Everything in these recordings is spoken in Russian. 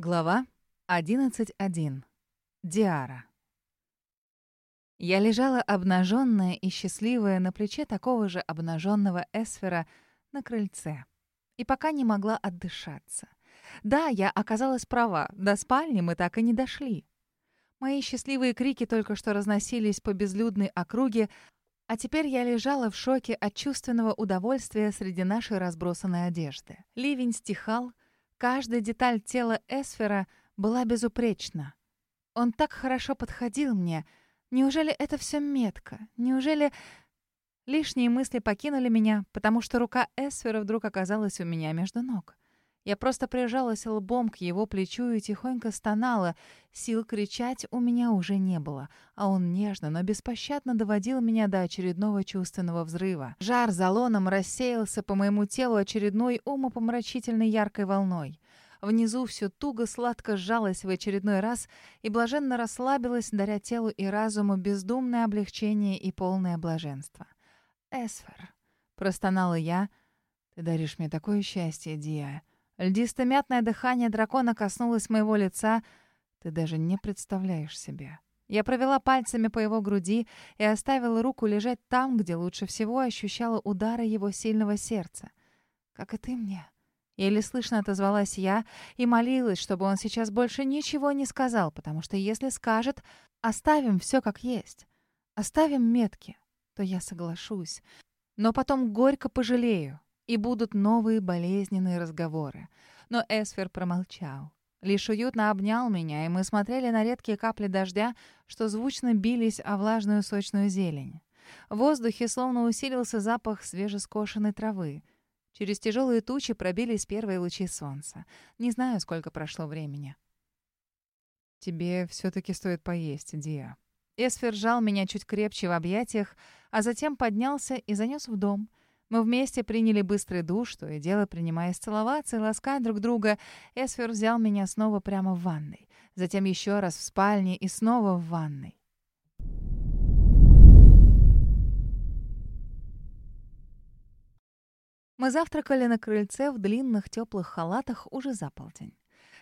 Глава 11.1. Диара. Я лежала обнаженная и счастливая на плече такого же обнаженного Эсфера на крыльце. И пока не могла отдышаться. Да, я оказалась права, до спальни мы так и не дошли. Мои счастливые крики только что разносились по безлюдной округе, а теперь я лежала в шоке от чувственного удовольствия среди нашей разбросанной одежды. Ливень стихал, Каждая деталь тела Эсфера была безупречна. Он так хорошо подходил мне. Неужели это все метко? Неужели... Лишние мысли покинули меня, потому что рука Эсфера вдруг оказалась у меня между ног. Я просто прижалась лбом к его плечу и тихонько стонала. Сил кричать у меня уже не было, а он нежно, но беспощадно доводил меня до очередного чувственного взрыва. Жар за лоном рассеялся по моему телу очередной умопомрачительной яркой волной. Внизу все туго сладко сжалось в очередной раз и блаженно расслабилось, даря телу и разуму бездумное облегчение и полное блаженство. «Эсфер», — простонала я, — «ты даришь мне такое счастье, Диа». Льдисто-мятное дыхание дракона коснулось моего лица. Ты даже не представляешь себе. Я провела пальцами по его груди и оставила руку лежать там, где лучше всего ощущала удары его сильного сердца. «Как и ты мне». Еле слышно отозвалась я и молилась, чтобы он сейчас больше ничего не сказал, потому что если скажет «оставим все как есть», «оставим метки», то я соглашусь. Но потом горько пожалею, и будут новые болезненные разговоры. Но Эсфер промолчал. Лишь уютно обнял меня, и мы смотрели на редкие капли дождя, что звучно бились о влажную сочную зелень. В воздухе словно усилился запах свежескошенной травы. Через тяжелые тучи пробились первые лучи солнца. Не знаю, сколько прошло времени. «Тебе все-таки стоит поесть, Диа». Эсфер сжал меня чуть крепче в объятиях, а затем поднялся и занес в дом — мы вместе приняли быстрый душ, то и дело принимаясь целоваться и ласкать друг друга. Эсфер взял меня снова прямо в ванной. Затем еще раз в спальне и снова в ванной. Мы завтракали на крыльце в длинных теплых халатах уже за полдень.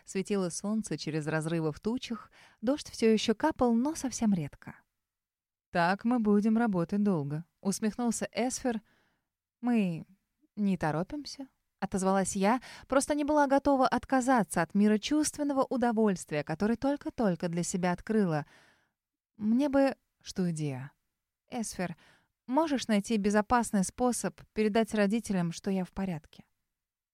Светило солнце через разрывы в тучах, дождь все еще капал, но совсем редко. «Так мы будем работать долго», — усмехнулся Эсфер — «Мы не торопимся?» — отозвалась я, просто не была готова отказаться от мира чувственного удовольствия, который только-только для себя открыла. «Мне бы...» «Что идея?» «Эсфер, можешь найти безопасный способ передать родителям, что я в порядке?»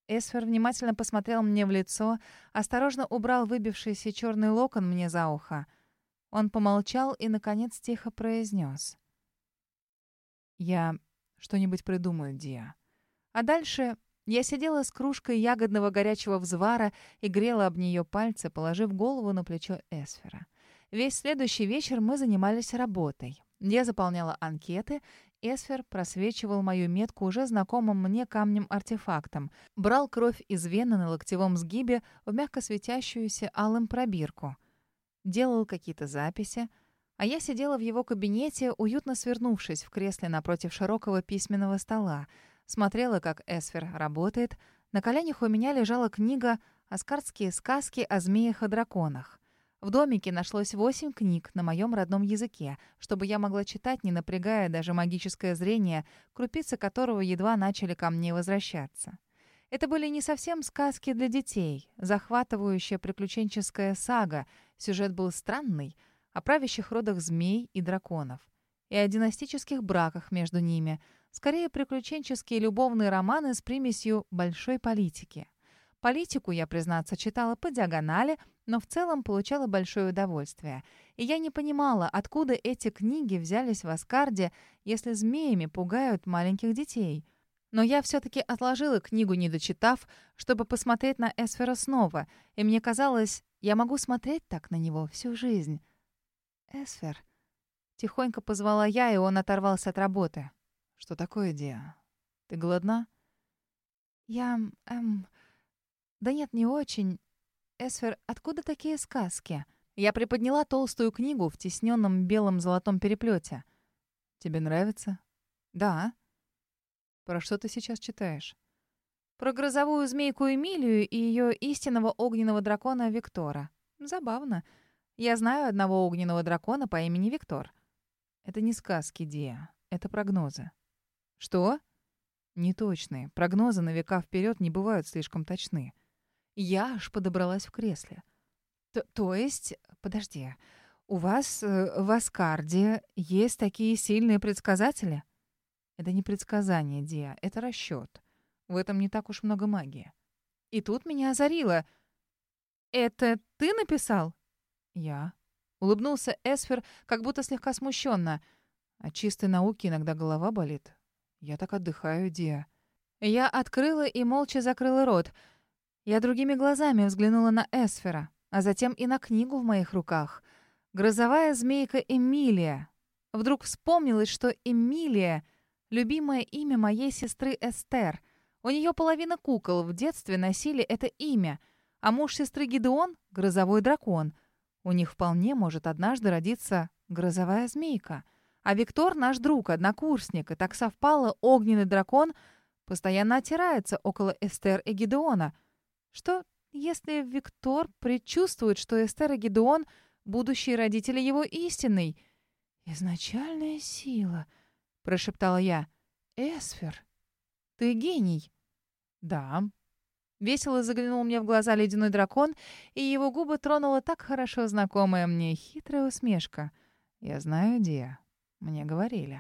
Эсфер внимательно посмотрел мне в лицо, осторожно убрал выбившийся черный локон мне за ухо. Он помолчал и, наконец, тихо произнес. «Я что-нибудь придумаю, Диа. А дальше я сидела с кружкой ягодного горячего взвара и грела об нее пальцы, положив голову на плечо Эсфера. Весь следующий вечер мы занимались работой. Я заполняла анкеты, Эсфер просвечивал мою метку уже знакомым мне камнем-артефактом, брал кровь из вены на локтевом сгибе в мягко светящуюся алым пробирку, делал какие-то записи, а я сидела в его кабинете, уютно свернувшись в кресле напротив широкого письменного стола. Смотрела, как Эсфер работает. На коленях у меня лежала книга «Аскардские сказки о змеях и драконах». В домике нашлось восемь книг на моем родном языке, чтобы я могла читать, не напрягая даже магическое зрение, крупицы которого едва начали ко мне возвращаться. Это были не совсем сказки для детей, захватывающая приключенческая сага. Сюжет был странный — о правящих родах змей и драконов, и о династических браках между ними, скорее приключенческие любовные романы с примесью большой политики. Политику я, признаться, читала по диагонали, но в целом получала большое удовольствие. И я не понимала, откуда эти книги взялись в Аскарде, если змеями пугают маленьких детей. Но я все-таки отложила книгу, не дочитав, чтобы посмотреть на Эсфера снова, и мне казалось, я могу смотреть так на него всю жизнь. «Эсфер». Тихонько позвала я, и он оторвался от работы. «Что такое, Диа? Ты голодна?» «Я... эм... Да нет, не очень. Эсфер, откуда такие сказки?» Я приподняла толстую книгу в тисненном белом золотом переплете. «Тебе нравится?» «Да». «Про что ты сейчас читаешь?» Про грозовую змейку Эмилию и ее истинного огненного дракона Виктора. Забавно. Я знаю одного огненного дракона по имени Виктор. Это не сказки, Диа. Это прогнозы. Что? Неточные. Прогнозы на века вперед не бывают слишком точны. Я аж подобралась в кресле. То, то есть... Подожди. У вас э, в Аскарде есть такие сильные предсказатели? Это не предсказание, Диа. Это расчет. В этом не так уж много магии. И тут меня озарило. «Это ты написал?» «Я». Улыбнулся Эсфер, как будто слегка смущенно. От чистой науки иногда голова болит. Я так отдыхаю, Диа. Я открыла и молча закрыла рот. Я другими глазами взглянула на Эсфера, а затем и на книгу в моих руках. «Грозовая змейка Эмилия». Вдруг вспомнилось, что Эмилия — любимое имя моей сестры Эстер — у нее половина кукол в детстве носили это имя, а муж сестры Гидеон — грозовой дракон. У них вполне может однажды родиться грозовая змейка. А Виктор — наш друг, однокурсник, и так совпало, огненный дракон постоянно отирается около Эстер и Гидеона. Что, если Виктор предчувствует, что Эстер и Гидеон — будущие родители его истинной? «Изначальная сила», — прошептала я. «Эсфер, ты гений». «Да». Весело заглянул мне в глаза ледяной дракон, и его губы тронула так хорошо знакомая мне хитрая усмешка. «Я знаю, Диа. Мне говорили».